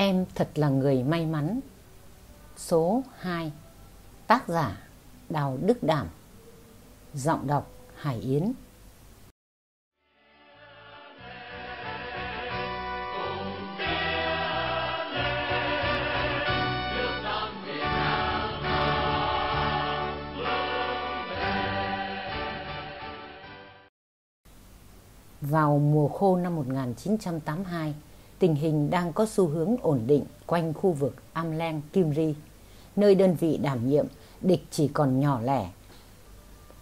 Em thật là người may mắn. Số 2 Tác giả Đào Đức Đảm Giọng đọc Hải Yến Vào mùa khô năm 1982, tình hình đang có xu hướng ổn định quanh khu vực Amlen Kim Ri, nơi đơn vị đảm nhiệm địch chỉ còn nhỏ lẻ.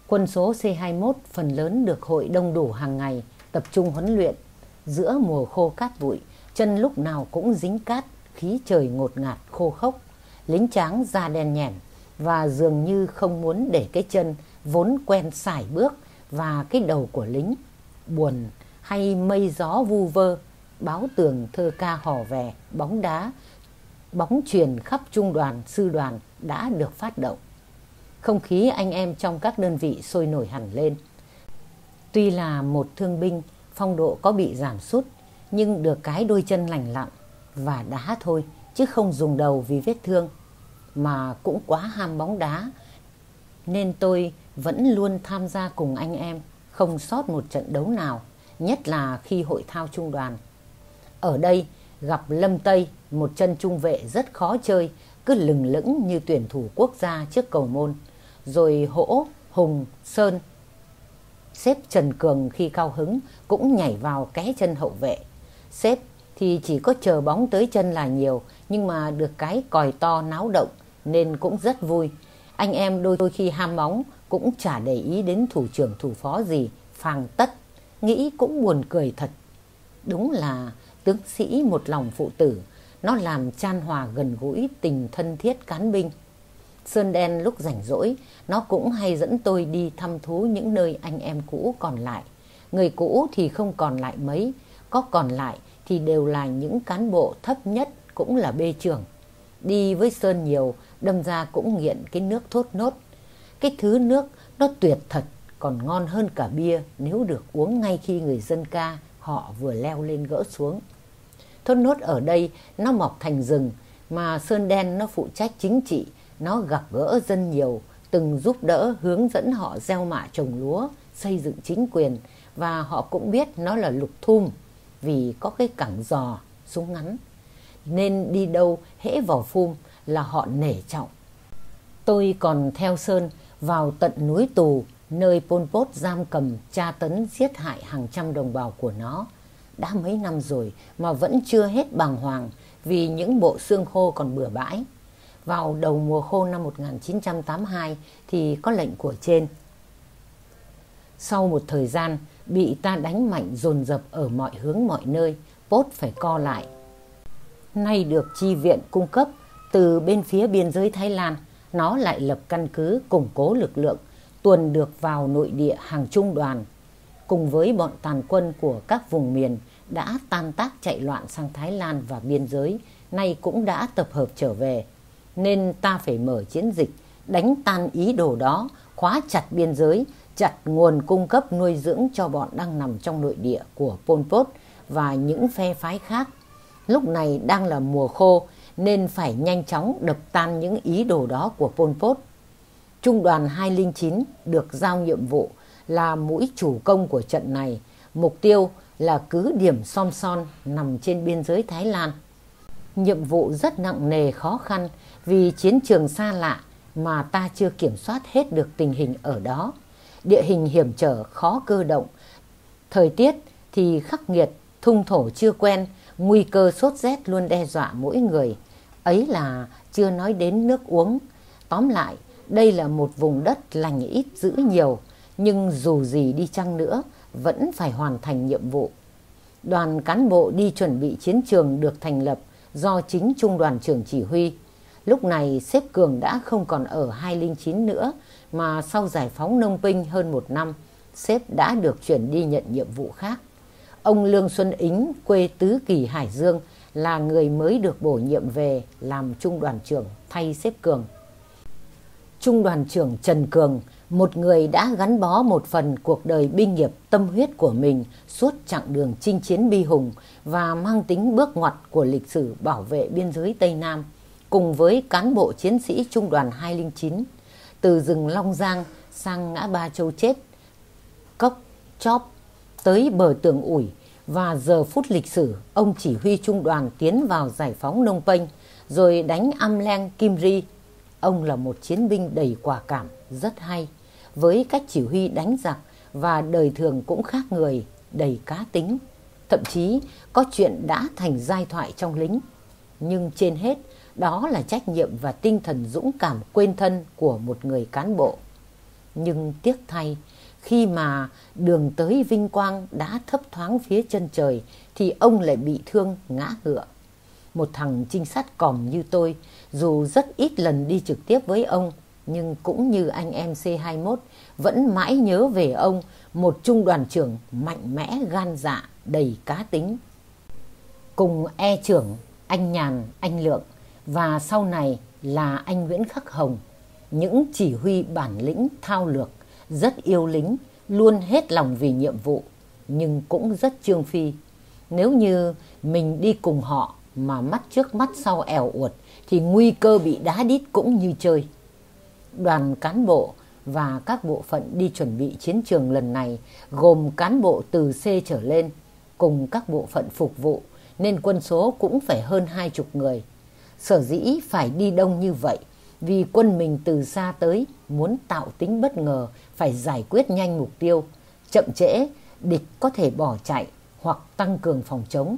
Quân số C-21 phần lớn được hội đông đủ hàng ngày tập trung huấn luyện. Giữa mùa khô cát bụi, chân lúc nào cũng dính cát, khí trời ngột ngạt khô khốc. Lính tráng da đen nhẻm và dường như không muốn để cái chân vốn quen sải bước và cái đầu của lính buồn hay mây gió vu vơ báo tường thơ ca hò về bóng đá, bóng truyền khắp trung đoàn, sư đoàn đã được phát động. Không khí anh em trong các đơn vị sôi nổi hẳn lên. Tuy là một thương binh, phong độ có bị giảm sút, nhưng được cái đôi chân lành lặn và đá thôi, chứ không dùng đầu vì vết thương, mà cũng quá ham bóng đá. Nên tôi vẫn luôn tham gia cùng anh em, không sót một trận đấu nào, nhất là khi hội thao trung đoàn ở đây gặp Lâm Tây, một chân trung vệ rất khó chơi, cứ lừng lững như tuyển thủ quốc gia trước cầu môn. Rồi Hỗ, Hùng, Sơn. Xếp Trần Cường khi cao hứng cũng nhảy vào ké chân hậu vệ. Xếp thì chỉ có chờ bóng tới chân là nhiều, nhưng mà được cái còi to náo động nên cũng rất vui. Anh em đôi đôi khi ham bóng cũng chả để ý đến thủ trưởng thủ phó gì, phàng tất. Nghĩ cũng buồn cười thật. Đúng là tướng sĩ một lòng phụ tử, nó làm chan hòa gần gũi tình thân thiết cán binh. Sơn Đen lúc rảnh rỗi, nó cũng hay dẫn tôi đi thăm thú những nơi anh em cũ còn lại. Người cũ thì không còn lại mấy, có còn lại thì đều là những cán bộ thấp nhất cũng là bê trưởng. Đi với Sơn nhiều, đâm ra cũng nghiện cái nước thốt nốt. Cái thứ nước nó tuyệt thật, còn ngon hơn cả bia nếu được uống ngay khi người dân ca họ vừa leo lên gỡ xuống. Thốt nốt ở đây nó mọc thành rừng mà Sơn Đen nó phụ trách chính trị, nó gặp gỡ dân nhiều, từng giúp đỡ hướng dẫn họ gieo mạ trồng lúa, xây dựng chính quyền và họ cũng biết nó là lục thum vì có cái cẳng giò, súng ngắn. Nên đi đâu hễ vào phum là họ nể trọng. Tôi còn theo Sơn vào tận núi tù nơi Pol Pot giam cầm, tra tấn, giết hại hàng trăm đồng bào của nó. Đã mấy năm rồi mà vẫn chưa hết bàng hoàng vì những bộ xương khô còn bừa bãi. Vào đầu mùa khô năm 1982 thì có lệnh của trên. Sau một thời gian bị ta đánh mạnh dồn dập ở mọi hướng mọi nơi, Pot phải co lại. Nay được chi viện cung cấp từ bên phía biên giới Thái Lan, nó lại lập căn cứ củng cố lực lượng tuần được vào nội địa hàng trung đoàn, cùng với bọn tàn quân của các vùng miền đã tan tác chạy loạn sang Thái Lan và biên giới, nay cũng đã tập hợp trở về. Nên ta phải mở chiến dịch, đánh tan ý đồ đó, khóa chặt biên giới, chặt nguồn cung cấp nuôi dưỡng cho bọn đang nằm trong nội địa của Pol Pot và những phe phái khác. Lúc này đang là mùa khô, nên phải nhanh chóng đập tan những ý đồ đó của Pol Pot. Trung đoàn 209 được giao nhiệm vụ là mũi chủ công của trận này. Mục tiêu là cứ điểm Som Son nằm trên biên giới Thái Lan. Nhiệm vụ rất nặng nề khó khăn vì chiến trường xa lạ mà ta chưa kiểm soát hết được tình hình ở đó. Địa hình hiểm trở khó cơ động. Thời tiết thì khắc nghiệt, thung thổ chưa quen, nguy cơ sốt rét luôn đe dọa mỗi người. Ấy là chưa nói đến nước uống. Tóm lại, đây là một vùng đất lành ít giữ nhiều, nhưng dù gì đi chăng nữa, vẫn phải hoàn thành nhiệm vụ. Đoàn cán bộ đi chuẩn bị chiến trường được thành lập do chính trung đoàn trưởng chỉ huy. Lúc này xếp Cường đã không còn ở 209 nữa, mà sau giải phóng nông binh hơn một năm, xếp đã được chuyển đi nhận nhiệm vụ khác. Ông Lương Xuân Ính, quê Tứ Kỳ Hải Dương, là người mới được bổ nhiệm về làm trung đoàn trưởng thay xếp Cường. Trung đoàn trưởng Trần Cường, một người đã gắn bó một phần cuộc đời binh nghiệp tâm huyết của mình suốt chặng đường chinh chiến bi hùng và mang tính bước ngoặt của lịch sử bảo vệ biên giới Tây Nam, cùng với cán bộ chiến sĩ Trung đoàn 209, từ rừng Long Giang sang ngã ba châu chết, cốc, chóp, tới bờ tường ủi và giờ phút lịch sử ông chỉ huy trung đoàn tiến vào giải phóng Nông Penh rồi đánh Am Leng Kim Ri. Ông là một chiến binh đầy quả cảm, rất hay, với cách chỉ huy đánh giặc và đời thường cũng khác người, đầy cá tính. Thậm chí có chuyện đã thành giai thoại trong lính. Nhưng trên hết, đó là trách nhiệm và tinh thần dũng cảm quên thân của một người cán bộ. Nhưng tiếc thay, khi mà đường tới vinh quang đã thấp thoáng phía chân trời thì ông lại bị thương ngã ngựa. Một thằng trinh sát còm như tôi, dù rất ít lần đi trực tiếp với ông, nhưng cũng như anh em C21 vẫn mãi nhớ về ông, một trung đoàn trưởng mạnh mẽ gan dạ, đầy cá tính. Cùng e trưởng, anh Nhàn, anh Lượng và sau này là anh Nguyễn Khắc Hồng, những chỉ huy bản lĩnh thao lược rất yêu lính, luôn hết lòng vì nhiệm vụ, nhưng cũng rất trương phi. Nếu như mình đi cùng họ mà mắt trước mắt sau ẻo uột, thì nguy cơ bị đá đít cũng như chơi. Đoàn cán bộ và các bộ phận đi chuẩn bị chiến trường lần này gồm cán bộ từ C trở lên, cùng các bộ phận phục vụ, nên quân số cũng phải hơn hai chục người. Sở dĩ phải đi đông như vậy vì quân mình từ xa tới muốn tạo tính bất ngờ phải giải quyết nhanh mục tiêu. Chậm trễ, địch có thể bỏ chạy hoặc tăng cường phòng chống.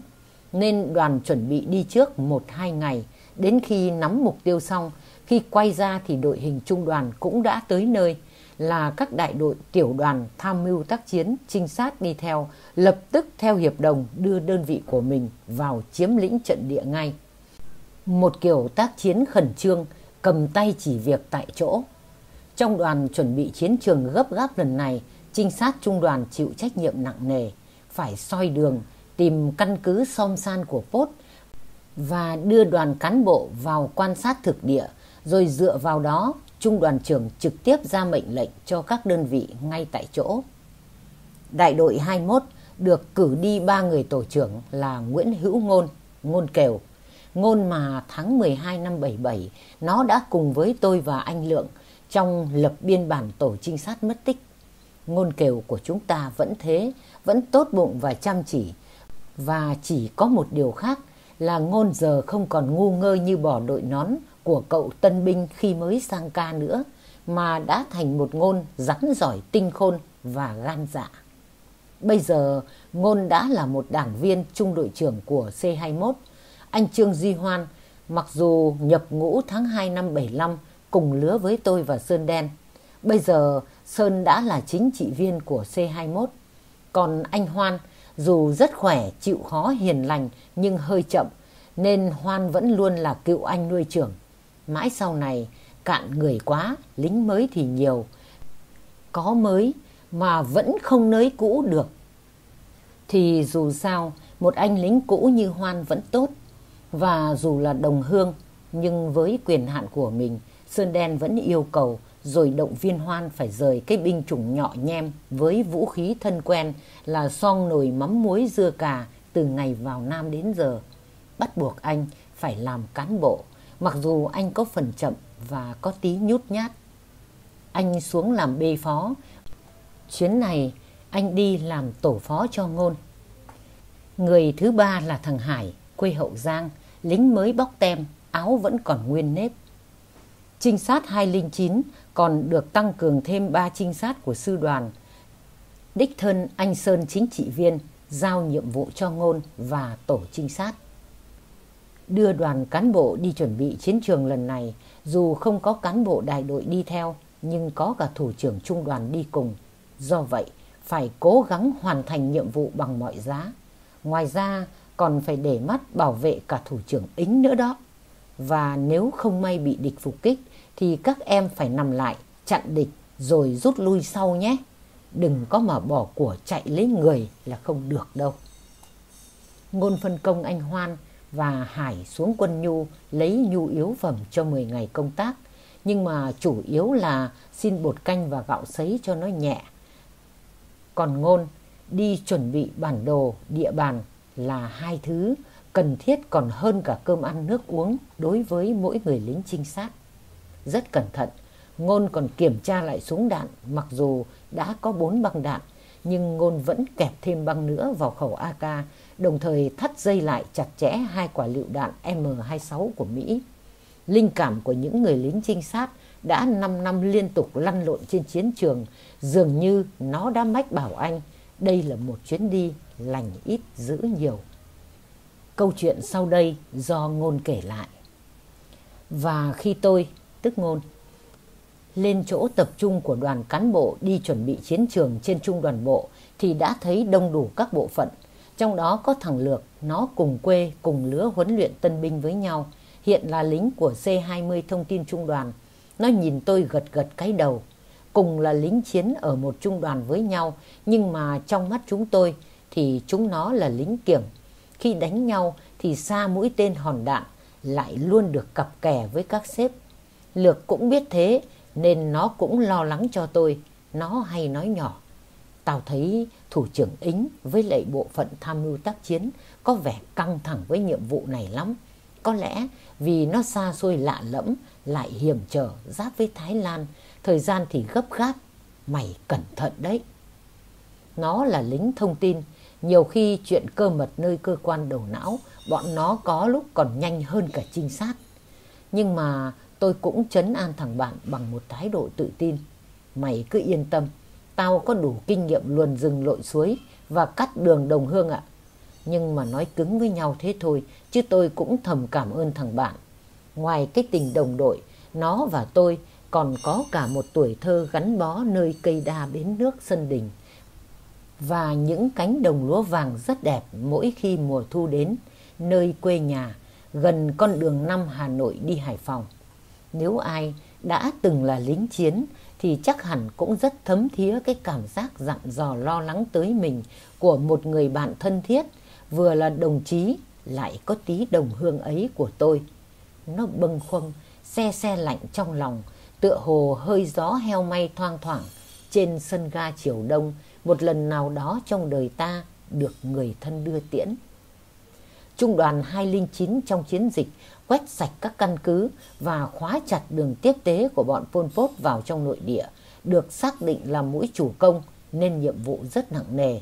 Nên đoàn chuẩn bị đi trước một hai ngày, đến khi nắm mục tiêu xong, khi quay ra thì đội hình trung đoàn cũng đã tới nơi, là các đại đội tiểu đoàn tham mưu tác chiến, trinh sát đi theo, lập tức theo hiệp đồng đưa đơn vị của mình vào chiếm lĩnh trận địa ngay. Một kiểu tác chiến khẩn trương, cầm tay chỉ việc tại chỗ. Trong đoàn chuẩn bị chiến trường gấp gáp lần này, trinh sát trung đoàn chịu trách nhiệm nặng nề, phải soi đường, tìm căn cứ som san của Pốt và đưa đoàn cán bộ vào quan sát thực địa, rồi dựa vào đó trung đoàn trưởng trực tiếp ra mệnh lệnh cho các đơn vị ngay tại chỗ. Đại đội 21 được cử đi ba người tổ trưởng là Nguyễn Hữu Ngôn, Ngôn Kèo, ngôn mà tháng 12 năm 77 nó đã cùng với tôi và anh Lượng trong lập biên bản tổ trinh sát mất tích. Ngôn Kèo của chúng ta vẫn thế, vẫn tốt bụng và chăm chỉ. Và chỉ có một điều khác là ngôn giờ không còn ngu ngơ như bỏ đội nón của cậu tân binh khi mới sang ca nữa, mà đã thành một ngôn rắn giỏi tinh khôn và gan dạ. Bây giờ ngôn đã là một đảng viên trung đội trưởng của C21 anh Trương Duy Hoan, mặc dù nhập ngũ tháng 2 năm 75 cùng lứa với tôi và Sơn Đen, bây giờ Sơn đã là chính trị viên của C21. Còn anh Hoan, dù rất khỏe, chịu khó hiền lành nhưng hơi chậm, nên Hoan vẫn luôn là cựu anh nuôi trưởng. Mãi sau này, cạn người quá, lính mới thì nhiều. Có mới mà vẫn không nới cũ được. Thì dù sao, một anh lính cũ như Hoan vẫn tốt. Và dù là đồng hương, nhưng với quyền hạn của mình, Sơn Đen vẫn yêu cầu rồi động viên Hoan phải rời cái binh chủng nhỏ nhem với vũ khí thân quen là son nồi mắm muối dưa cà từ ngày vào Nam đến giờ. Bắt buộc anh phải làm cán bộ, mặc dù anh có phần chậm và có tí nhút nhát. Anh xuống làm bê phó. Chuyến này anh đi làm tổ phó cho ngôn. Người thứ ba là thằng Hải, quê Hậu Giang, lính mới bóc tem, áo vẫn còn nguyên nếp. Trinh sát 209 còn được tăng cường thêm 3 trinh sát của sư đoàn. Đích thân anh Sơn chính trị viên giao nhiệm vụ cho ngôn và tổ trinh sát. Đưa đoàn cán bộ đi chuẩn bị chiến trường lần này, dù không có cán bộ đại đội đi theo, nhưng có cả thủ trưởng trung đoàn đi cùng. Do vậy, phải cố gắng hoàn thành nhiệm vụ bằng mọi giá. Ngoài ra, còn phải để mắt bảo vệ cả thủ trưởng ính nữa đó. Và nếu không may bị địch phục kích thì các em phải nằm lại, chặn địch rồi rút lui sau nhé. Đừng có mà bỏ của chạy lấy người là không được đâu. Ngôn phân công anh Hoan và Hải xuống quân nhu lấy nhu yếu phẩm cho 10 ngày công tác. nhưng mà chủ yếu là xin bột canh và gạo sấy cho nó nhẹ. Còn ngôn, đi chuẩn bị bản đồ, địa bàn là hai thứ cần thiết còn hơn cả cơm ăn nước uống đối với mỗi người lính trinh sát. Rất cẩn thận, Ngôn còn kiểm tra lại súng đạn mặc dù đã có bốn băng đạn nhưng Ngôn vẫn kẹp thêm băng nữa vào khẩu AK đồng thời thắt dây lại chặt chẽ hai quả lựu đạn M26 của Mỹ. Linh cảm của những người lính trinh sát đã 5 năm liên tục lăn lộn trên chiến trường dường như nó đã mách bảo anh đây là một chuyến đi lành ít dữ nhiều. Câu chuyện sau đây do Ngôn kể lại. Và khi tôi, tức Ngôn, lên chỗ tập trung của đoàn cán bộ đi chuẩn bị chiến trường trên trung đoàn bộ thì đã thấy đông đủ các bộ phận. Trong đó có thằng Lược, nó cùng quê, cùng lứa huấn luyện tân binh với nhau. Hiện là lính của C-20 thông tin trung đoàn. Nó nhìn tôi gật gật cái đầu. Cùng là lính chiến ở một trung đoàn với nhau, nhưng mà trong mắt chúng tôi thì chúng nó là lính kiểng. Khi đánh nhau thì xa mũi tên hòn đạn lại luôn được cặp kè với các sếp. Lược cũng biết thế nên nó cũng lo lắng cho tôi. Nó hay nói nhỏ. Tao thấy thủ trưởng Ính với lệ bộ phận tham mưu tác chiến có vẻ căng thẳng với nhiệm vụ này lắm. Có lẽ vì nó xa xôi lạ lẫm, lại hiểm trở giáp với Thái Lan, thời gian thì gấp gáp. Mày cẩn thận đấy. Nó là lính thông tin, nhiều khi chuyện cơ mật nơi cơ quan đầu não, bọn nó có lúc còn nhanh hơn cả trinh sát. Nhưng mà tôi cũng chấn an thằng bạn bằng một thái độ tự tin. Mày cứ yên tâm, tao có đủ kinh nghiệm luồn rừng lội suối và cắt đường đồng hương ạ. Nhưng mà nói cứng với nhau thế thôi, chứ tôi cũng thầm cảm ơn thằng bạn. Ngoài cái tình đồng đội, nó và tôi còn có cả một tuổi thơ gắn bó nơi cây đa bến nước sân đình. Và những cánh đồng lúa vàng rất đẹp mỗi khi mùa thu đến, nơi quê nhà, gần con đường năm Hà Nội đi Hải Phòng. Nếu ai đã từng là lính chiến thì chắc hẳn cũng rất thấm thía cái cảm giác dặn dò lo lắng tới mình của một người bạn thân thiết, vừa là đồng chí lại có tí đồng hương ấy của tôi. Nó bâng khuâng, xe xe lạnh trong lòng, tựa hồ hơi gió heo may thoang thoảng trên sân ga chiều đông một lần nào đó trong đời ta được người thân đưa tiễn. Trung đoàn 209 trong chiến dịch quét sạch các căn cứ và khóa chặt đường tiếp tế của bọn Pol Pot vào trong nội địa, được xác định là mũi chủ công nên nhiệm vụ rất nặng nề.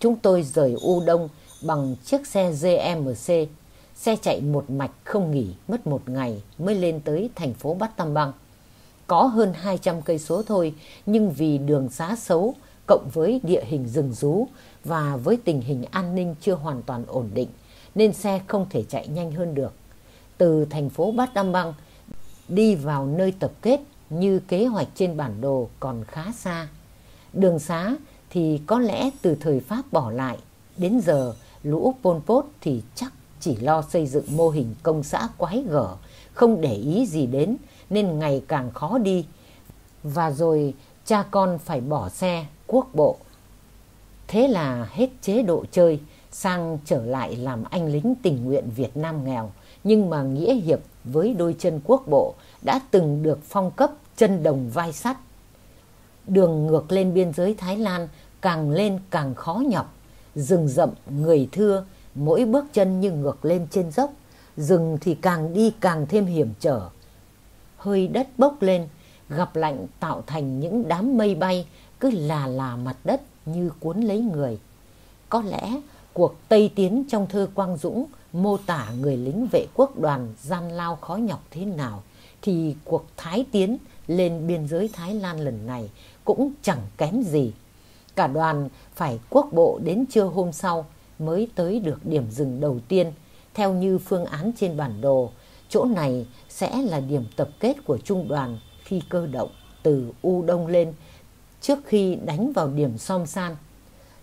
Chúng tôi rời U Đông bằng chiếc xe GMC, xe chạy một mạch không nghỉ mất một ngày mới lên tới thành phố Bát Tam Bang. Có hơn 200 cây số thôi, nhưng vì đường xá xấu, cộng với địa hình rừng rú và với tình hình an ninh chưa hoàn toàn ổn định, nên xe không thể chạy nhanh hơn được từ thành phố Bát Đam Băng đi vào nơi tập kết như kế hoạch trên bản đồ còn khá xa. Đường xá thì có lẽ từ thời Pháp bỏ lại, đến giờ lũ Pol Pot thì chắc chỉ lo xây dựng mô hình công xã quái gở, không để ý gì đến nên ngày càng khó đi. Và rồi cha con phải bỏ xe quốc bộ. Thế là hết chế độ chơi, sang trở lại làm anh lính tình nguyện Việt Nam nghèo nhưng mà nghĩa hiệp với đôi chân quốc bộ đã từng được phong cấp chân đồng vai sắt. Đường ngược lên biên giới Thái Lan càng lên càng khó nhọc, rừng rậm người thưa, mỗi bước chân như ngược lên trên dốc, rừng thì càng đi càng thêm hiểm trở. Hơi đất bốc lên, gặp lạnh tạo thành những đám mây bay cứ là là mặt đất như cuốn lấy người. Có lẽ cuộc Tây Tiến trong thơ Quang Dũng, mô tả người lính vệ quốc đoàn gian lao khó nhọc thế nào, thì cuộc Thái Tiến lên biên giới Thái Lan lần này cũng chẳng kém gì. Cả đoàn phải quốc bộ đến trưa hôm sau mới tới được điểm dừng đầu tiên theo như phương án trên bản đồ. Chỗ này sẽ là điểm tập kết của trung đoàn khi cơ động từ U Đông lên trước khi đánh vào điểm Som San.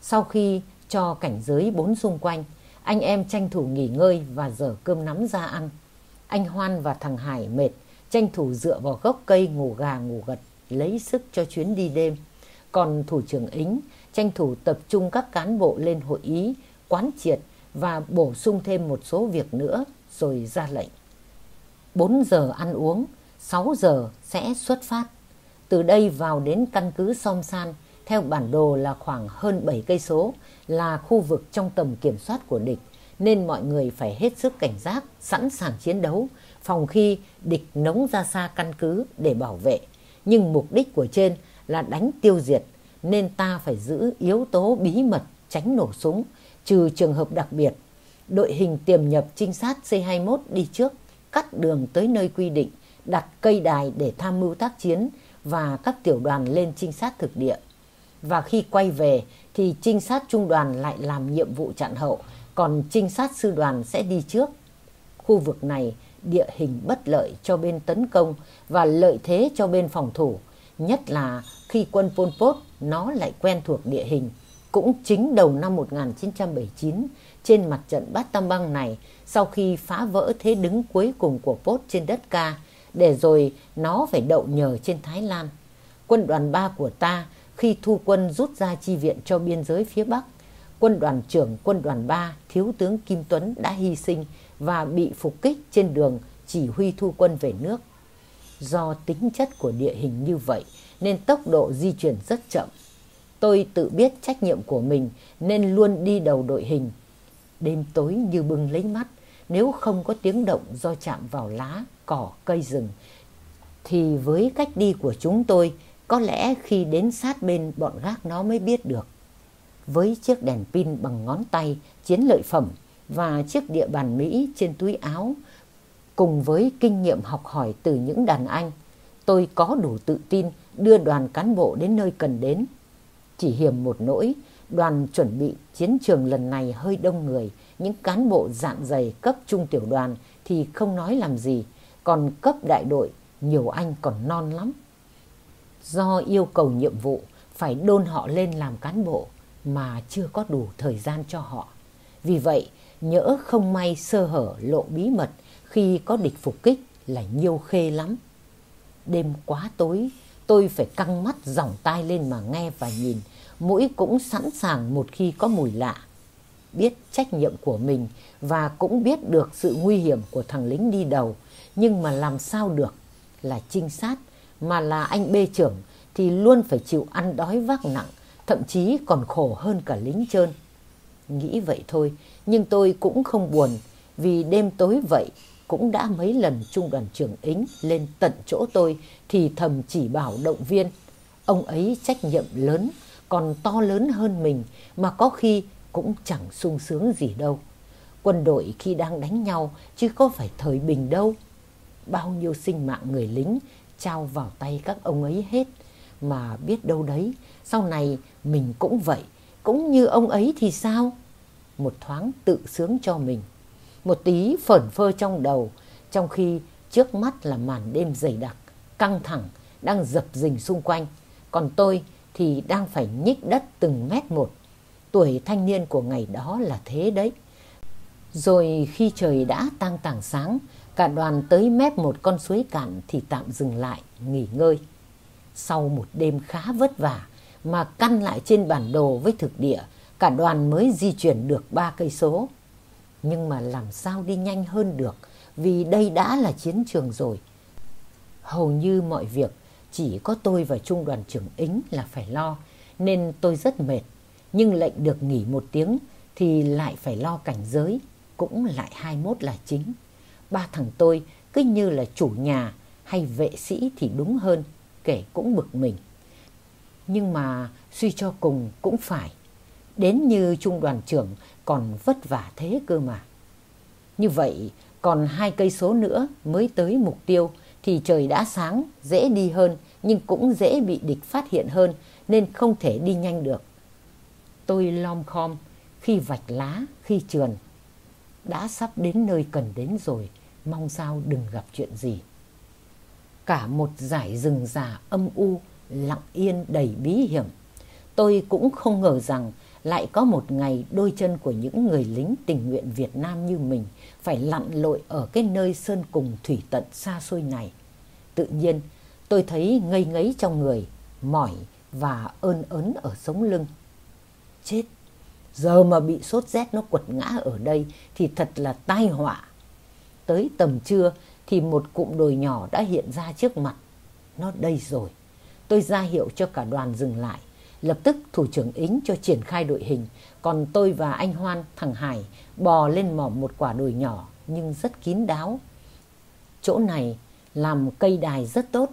Sau khi cho cảnh giới bốn xung quanh, anh em tranh thủ nghỉ ngơi và dở cơm nắm ra ăn. Anh Hoan và thằng Hải mệt, tranh thủ dựa vào gốc cây ngủ gà ngủ gật, lấy sức cho chuyến đi đêm. Còn thủ trưởng Ính tranh thủ tập trung các cán bộ lên hội ý, quán triệt và bổ sung thêm một số việc nữa rồi ra lệnh. 4 giờ ăn uống, 6 giờ sẽ xuất phát. Từ đây vào đến căn cứ Som San theo bản đồ là khoảng hơn 7 cây số là khu vực trong tầm kiểm soát của địch nên mọi người phải hết sức cảnh giác, sẵn sàng chiến đấu phòng khi địch nống ra xa căn cứ để bảo vệ. Nhưng mục đích của trên là đánh tiêu diệt nên ta phải giữ yếu tố bí mật tránh nổ súng trừ trường hợp đặc biệt. Đội hình tiềm nhập trinh sát C-21 đi trước cắt đường tới nơi quy định đặt cây đài để tham mưu tác chiến và các tiểu đoàn lên trinh sát thực địa. Và khi quay về thì trinh sát trung đoàn lại làm nhiệm vụ chặn hậu, còn trinh sát sư đoàn sẽ đi trước. Khu vực này địa hình bất lợi cho bên tấn công và lợi thế cho bên phòng thủ, nhất là khi quân Pol Pot nó lại quen thuộc địa hình. Cũng chính đầu năm 1979, trên mặt trận Bát Tam Bang này, sau khi phá vỡ thế đứng cuối cùng của Pot trên đất ca, để rồi nó phải đậu nhờ trên Thái Lan. Quân đoàn 3 của ta khi thu quân rút ra chi viện cho biên giới phía Bắc, quân đoàn trưởng quân đoàn 3 Thiếu tướng Kim Tuấn đã hy sinh và bị phục kích trên đường chỉ huy thu quân về nước. Do tính chất của địa hình như vậy nên tốc độ di chuyển rất chậm. Tôi tự biết trách nhiệm của mình nên luôn đi đầu đội hình. Đêm tối như bưng lấy mắt, nếu không có tiếng động do chạm vào lá, cỏ, cây rừng, thì với cách đi của chúng tôi, có lẽ khi đến sát bên bọn gác nó mới biết được. Với chiếc đèn pin bằng ngón tay, chiến lợi phẩm và chiếc địa bàn Mỹ trên túi áo, cùng với kinh nghiệm học hỏi từ những đàn anh, tôi có đủ tự tin đưa đoàn cán bộ đến nơi cần đến. Chỉ hiểm một nỗi, đoàn chuẩn bị chiến trường lần này hơi đông người, những cán bộ dạn dày cấp trung tiểu đoàn thì không nói làm gì, còn cấp đại đội nhiều anh còn non lắm. Do yêu cầu nhiệm vụ phải đôn họ lên làm cán bộ mà chưa có đủ thời gian cho họ. Vì vậy, nhỡ không may sơ hở lộ bí mật khi có địch phục kích là nhiều khê lắm. Đêm quá tối, tôi phải căng mắt dòng tai lên mà nghe và nhìn, mũi cũng sẵn sàng một khi có mùi lạ. Biết trách nhiệm của mình và cũng biết được sự nguy hiểm của thằng lính đi đầu, nhưng mà làm sao được là trinh sát mà là anh bê trưởng thì luôn phải chịu ăn đói vác nặng, thậm chí còn khổ hơn cả lính trơn. Nghĩ vậy thôi, nhưng tôi cũng không buồn vì đêm tối vậy cũng đã mấy lần trung đoàn trưởng Ính lên tận chỗ tôi thì thầm chỉ bảo động viên. Ông ấy trách nhiệm lớn, còn to lớn hơn mình mà có khi cũng chẳng sung sướng gì đâu. Quân đội khi đang đánh nhau chứ có phải thời bình đâu. Bao nhiêu sinh mạng người lính trao vào tay các ông ấy hết. Mà biết đâu đấy, sau này mình cũng vậy, cũng như ông ấy thì sao? Một thoáng tự sướng cho mình một tí phởn phơ trong đầu, trong khi trước mắt là màn đêm dày đặc, căng thẳng, đang dập dình xung quanh. Còn tôi thì đang phải nhích đất từng mét một. Tuổi thanh niên của ngày đó là thế đấy. Rồi khi trời đã tăng tảng sáng, cả đoàn tới mép một con suối cạn thì tạm dừng lại, nghỉ ngơi. Sau một đêm khá vất vả mà căn lại trên bản đồ với thực địa, cả đoàn mới di chuyển được ba cây số. Nhưng mà làm sao đi nhanh hơn được vì đây đã là chiến trường rồi. Hầu như mọi việc chỉ có tôi và trung đoàn trưởng Ính là phải lo nên tôi rất mệt. Nhưng lệnh được nghỉ một tiếng thì lại phải lo cảnh giới, cũng lại hai mốt là chính. Ba thằng tôi cứ như là chủ nhà hay vệ sĩ thì đúng hơn, kể cũng bực mình. Nhưng mà suy cho cùng cũng phải. Đến như trung đoàn trưởng còn vất vả thế cơ mà. Như vậy, còn hai cây số nữa mới tới mục tiêu thì trời đã sáng, dễ đi hơn nhưng cũng dễ bị địch phát hiện hơn nên không thể đi nhanh được. Tôi lom khom, khi vạch lá, khi trườn. Đã sắp đến nơi cần đến rồi, mong sao đừng gặp chuyện gì. Cả một dải rừng già âm u, lặng yên đầy bí hiểm. Tôi cũng không ngờ rằng lại có một ngày đôi chân của những người lính tình nguyện Việt Nam như mình phải lặn lội ở cái nơi sơn cùng thủy tận xa xôi này. Tự nhiên, tôi thấy ngây ngấy trong người, mỏi và ơn ớn ở sống lưng. Chết, giờ mà bị sốt rét nó quật ngã ở đây thì thật là tai họa. Tới tầm trưa thì một cụm đồi nhỏ đã hiện ra trước mặt. Nó đây rồi. Tôi ra hiệu cho cả đoàn dừng lại. Lập tức thủ trưởng Ính cho triển khai đội hình. Còn tôi và anh Hoan, thằng Hải bò lên mỏm một quả đồi nhỏ nhưng rất kín đáo. Chỗ này làm cây đài rất tốt.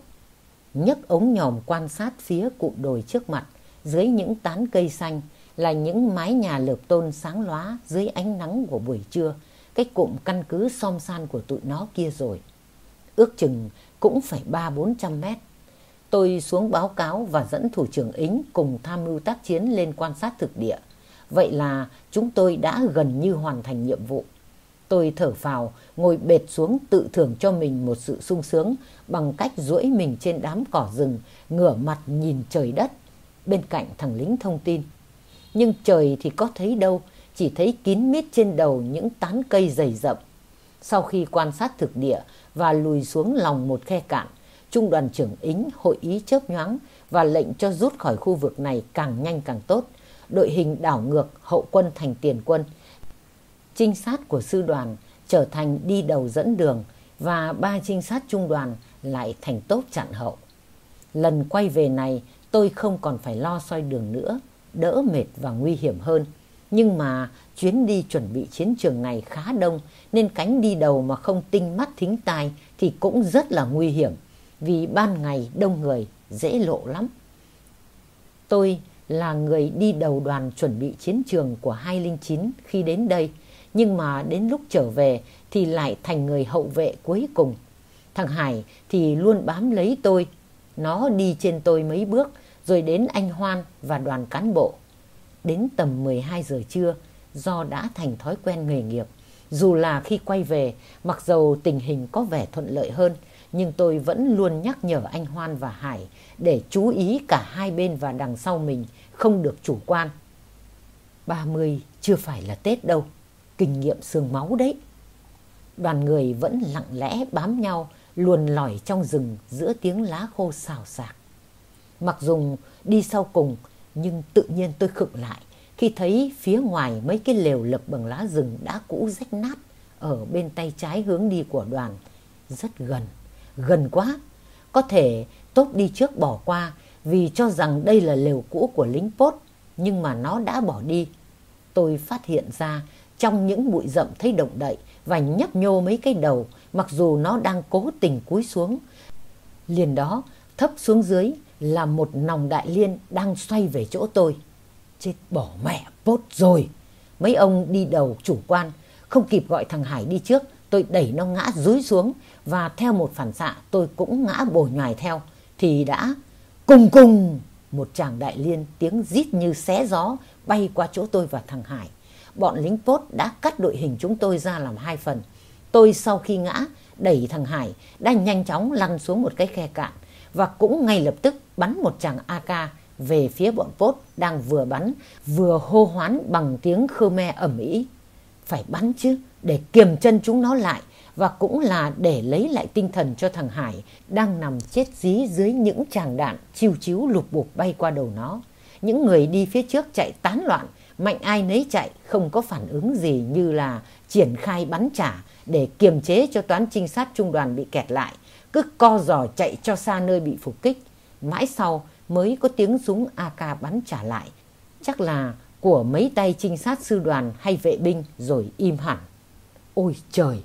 nhấc ống nhòm quan sát phía cụm đồi trước mặt. Dưới những tán cây xanh là những mái nhà lợp tôn sáng lóa dưới ánh nắng của buổi trưa. Cái cụm căn cứ som san của tụi nó kia rồi. Ước chừng cũng phải ba bốn trăm mét. Tôi xuống báo cáo và dẫn thủ trưởng Ính cùng tham mưu tác chiến lên quan sát thực địa. Vậy là chúng tôi đã gần như hoàn thành nhiệm vụ. Tôi thở phào, ngồi bệt xuống tự thưởng cho mình một sự sung sướng bằng cách duỗi mình trên đám cỏ rừng, ngửa mặt nhìn trời đất bên cạnh thằng lính thông tin. Nhưng trời thì có thấy đâu, chỉ thấy kín mít trên đầu những tán cây dày rậm. Sau khi quan sát thực địa và lùi xuống lòng một khe cạn, Trung đoàn trưởng Ính hội ý chớp nhoáng và lệnh cho rút khỏi khu vực này càng nhanh càng tốt. Đội hình đảo ngược hậu quân thành tiền quân. Trinh sát của sư đoàn trở thành đi đầu dẫn đường và ba trinh sát trung đoàn lại thành tốt chặn hậu. Lần quay về này tôi không còn phải lo soi đường nữa, đỡ mệt và nguy hiểm hơn. Nhưng mà chuyến đi chuẩn bị chiến trường này khá đông nên cánh đi đầu mà không tinh mắt thính tai thì cũng rất là nguy hiểm vì ban ngày đông người dễ lộ lắm. Tôi là người đi đầu đoàn chuẩn bị chiến trường của 209 khi đến đây nhưng mà đến lúc trở về thì lại thành người hậu vệ cuối cùng. Thằng Hải thì luôn bám lấy tôi, nó đi trên tôi mấy bước rồi đến anh Hoan và đoàn cán bộ. Đến tầm 12 giờ trưa, do đã thành thói quen nghề nghiệp, dù là khi quay về, mặc dầu tình hình có vẻ thuận lợi hơn, nhưng tôi vẫn luôn nhắc nhở anh Hoan và Hải để chú ý cả hai bên và đằng sau mình, không được chủ quan. 30 chưa phải là Tết đâu, kinh nghiệm xương máu đấy. Đoàn người vẫn lặng lẽ bám nhau, luồn lỏi trong rừng giữa tiếng lá khô xào xạc. Mặc dù đi sau cùng nhưng tự nhiên tôi khựng lại khi thấy phía ngoài mấy cái lều lập bằng lá rừng đã cũ rách nát ở bên tay trái hướng đi của đoàn. Rất gần, gần quá. Có thể tốt đi trước bỏ qua vì cho rằng đây là lều cũ của lính pốt nhưng mà nó đã bỏ đi. Tôi phát hiện ra trong những bụi rậm thấy động đậy và nhấp nhô mấy cái đầu mặc dù nó đang cố tình cúi xuống. Liền đó thấp xuống dưới là một nòng đại liên đang xoay về chỗ tôi. Chết bỏ mẹ bốt rồi. Mấy ông đi đầu chủ quan, không kịp gọi thằng Hải đi trước, tôi đẩy nó ngã rúi xuống và theo một phản xạ tôi cũng ngã bồi nhòi theo. Thì đã cùng cùng một chàng đại liên tiếng rít như xé gió bay qua chỗ tôi và thằng Hải. Bọn lính pốt đã cắt đội hình chúng tôi ra làm hai phần. Tôi sau khi ngã đẩy thằng Hải đã nhanh chóng lăn xuống một cái khe cạn và cũng ngay lập tức bắn một chàng AK về phía bọn Pốt đang vừa bắn vừa hô hoán bằng tiếng Khmer ẩm ý. Phải bắn chứ để kiềm chân chúng nó lại và cũng là để lấy lại tinh thần cho thằng Hải đang nằm chết dí dưới những tràng đạn chiêu chiếu lục bục bay qua đầu nó. Những người đi phía trước chạy tán loạn, mạnh ai nấy chạy không có phản ứng gì như là triển khai bắn trả để kiềm chế cho toán trinh sát trung đoàn bị kẹt lại cứ co giò chạy cho xa nơi bị phục kích. Mãi sau mới có tiếng súng AK bắn trả lại. Chắc là của mấy tay trinh sát sư đoàn hay vệ binh rồi im hẳn. Ôi trời!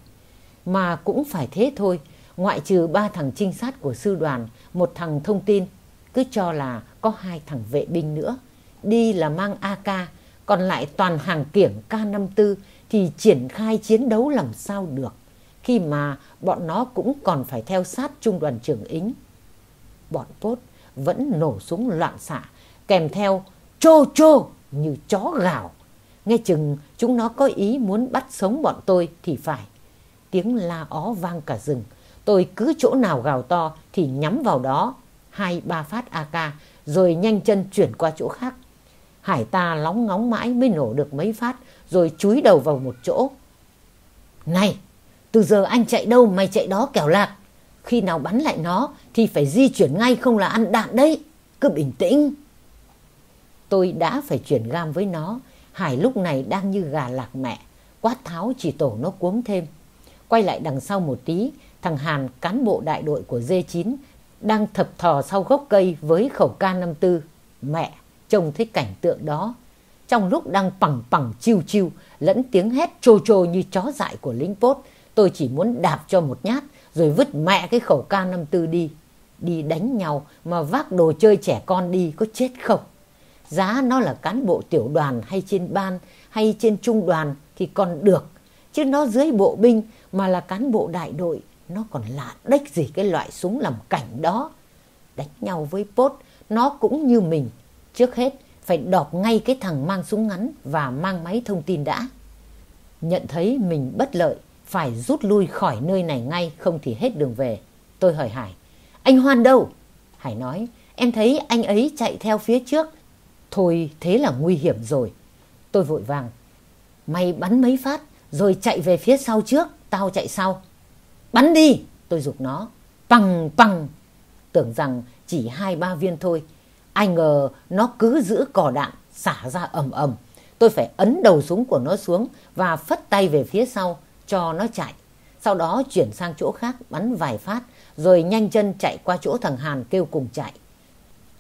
Mà cũng phải thế thôi. Ngoại trừ ba thằng trinh sát của sư đoàn, một thằng thông tin, cứ cho là có hai thằng vệ binh nữa. Đi là mang AK, còn lại toàn hàng kiểng K54 thì triển khai chiến đấu làm sao được khi mà bọn nó cũng còn phải theo sát trung đoàn trưởng Ính. Bọn Pốt vẫn nổ súng loạn xạ, kèm theo chô chô như chó gào. Nghe chừng chúng nó có ý muốn bắt sống bọn tôi thì phải. Tiếng la ó vang cả rừng. Tôi cứ chỗ nào gào to thì nhắm vào đó. Hai ba phát AK rồi nhanh chân chuyển qua chỗ khác. Hải ta lóng ngóng mãi mới nổ được mấy phát rồi chúi đầu vào một chỗ. Này! Từ giờ anh chạy đâu mày chạy đó kẻo lạc. Khi nào bắn lại nó thì phải di chuyển ngay không là ăn đạn đấy. Cứ bình tĩnh. Tôi đã phải chuyển gam với nó. Hải lúc này đang như gà lạc mẹ. Quát tháo chỉ tổ nó cuống thêm. Quay lại đằng sau một tí, Thằng Hàn, cán bộ đại đội của D9, đang thập thò sau gốc cây với khẩu K54. Mẹ, trông thấy cảnh tượng đó. Trong lúc đang pẳng pẳng chiêu chiêu, lẫn tiếng hét trô trô như chó dại của lính pốt, tôi chỉ muốn đạp cho một nhát, rồi vứt mẹ cái khẩu K54 đi. Đi đánh nhau mà vác đồ chơi trẻ con đi có chết không? Giá nó là cán bộ tiểu đoàn hay trên ban hay trên trung đoàn thì còn được. Chứ nó dưới bộ binh mà là cán bộ đại đội, nó còn lạ đếch gì cái loại súng làm cảnh đó. Đánh nhau với pốt, nó cũng như mình. Trước hết, phải đọp ngay cái thằng mang súng ngắn và mang máy thông tin đã. Nhận thấy mình bất lợi, phải rút lui khỏi nơi này ngay không thì hết đường về. Tôi hỏi Hải, anh Hoan đâu? Hải nói, em thấy anh ấy chạy theo phía trước. Thôi thế là nguy hiểm rồi. Tôi vội vàng, mày bắn mấy phát rồi chạy về phía sau trước, tao chạy sau. Bắn đi, tôi giục nó. Pằng pằng. Tưởng rằng chỉ hai ba viên thôi. Ai ngờ nó cứ giữ cò đạn, xả ra ầm ầm. Tôi phải ấn đầu súng của nó xuống và phất tay về phía sau cho nó chạy. Sau đó chuyển sang chỗ khác bắn vài phát rồi nhanh chân chạy qua chỗ thằng Hàn kêu cùng chạy.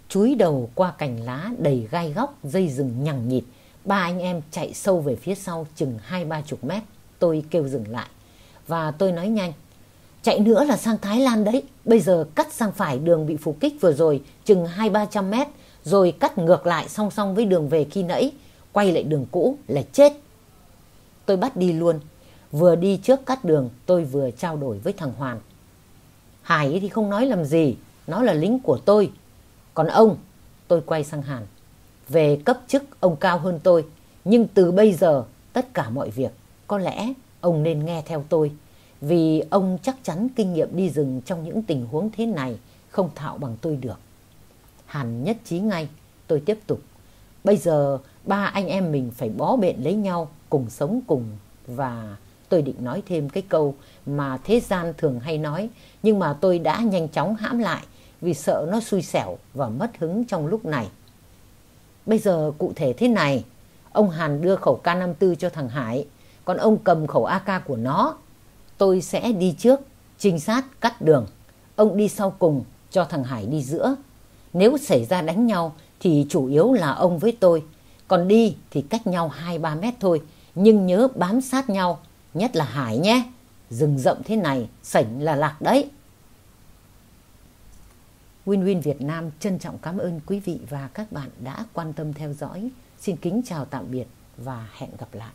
Chúi đầu qua cành lá đầy gai góc, dây rừng nhằng nhịt. Ba anh em chạy sâu về phía sau chừng hai ba chục mét. Tôi kêu dừng lại. Và tôi nói nhanh. Chạy nữa là sang Thái Lan đấy. Bây giờ cắt sang phải đường bị phục kích vừa rồi chừng hai ba trăm mét. Rồi cắt ngược lại song song với đường về khi nãy. Quay lại đường cũ là chết. Tôi bắt đi luôn. Vừa đi trước cắt đường tôi vừa trao đổi với thằng Hoàn. Hải thì không nói làm gì. Nó là lính của tôi. Còn ông, tôi quay sang Hàn. Về cấp chức ông cao hơn tôi. Nhưng từ bây giờ tất cả mọi việc có lẽ ông nên nghe theo tôi. Vì ông chắc chắn kinh nghiệm đi rừng trong những tình huống thế này không thạo bằng tôi được. Hàn nhất trí ngay. Tôi tiếp tục. Bây giờ ba anh em mình phải bó bện lấy nhau, cùng sống cùng và tôi định nói thêm cái câu mà thế gian thường hay nói nhưng mà tôi đã nhanh chóng hãm lại vì sợ nó xui xẻo và mất hứng trong lúc này. Bây giờ cụ thể thế này, ông Hàn đưa khẩu K54 cho thằng Hải, còn ông cầm khẩu AK của nó. Tôi sẽ đi trước, trinh sát cắt đường. Ông đi sau cùng, cho thằng Hải đi giữa. Nếu xảy ra đánh nhau thì chủ yếu là ông với tôi. Còn đi thì cách nhau 2-3 mét thôi. Nhưng nhớ bám sát nhau, nhất là Hải nhé. Rừng rậm thế này, sảnh là lạc đấy. Win-Win Việt Nam trân trọng cảm ơn quý vị và các bạn đã quan tâm theo dõi. Xin kính chào tạm biệt và hẹn gặp lại.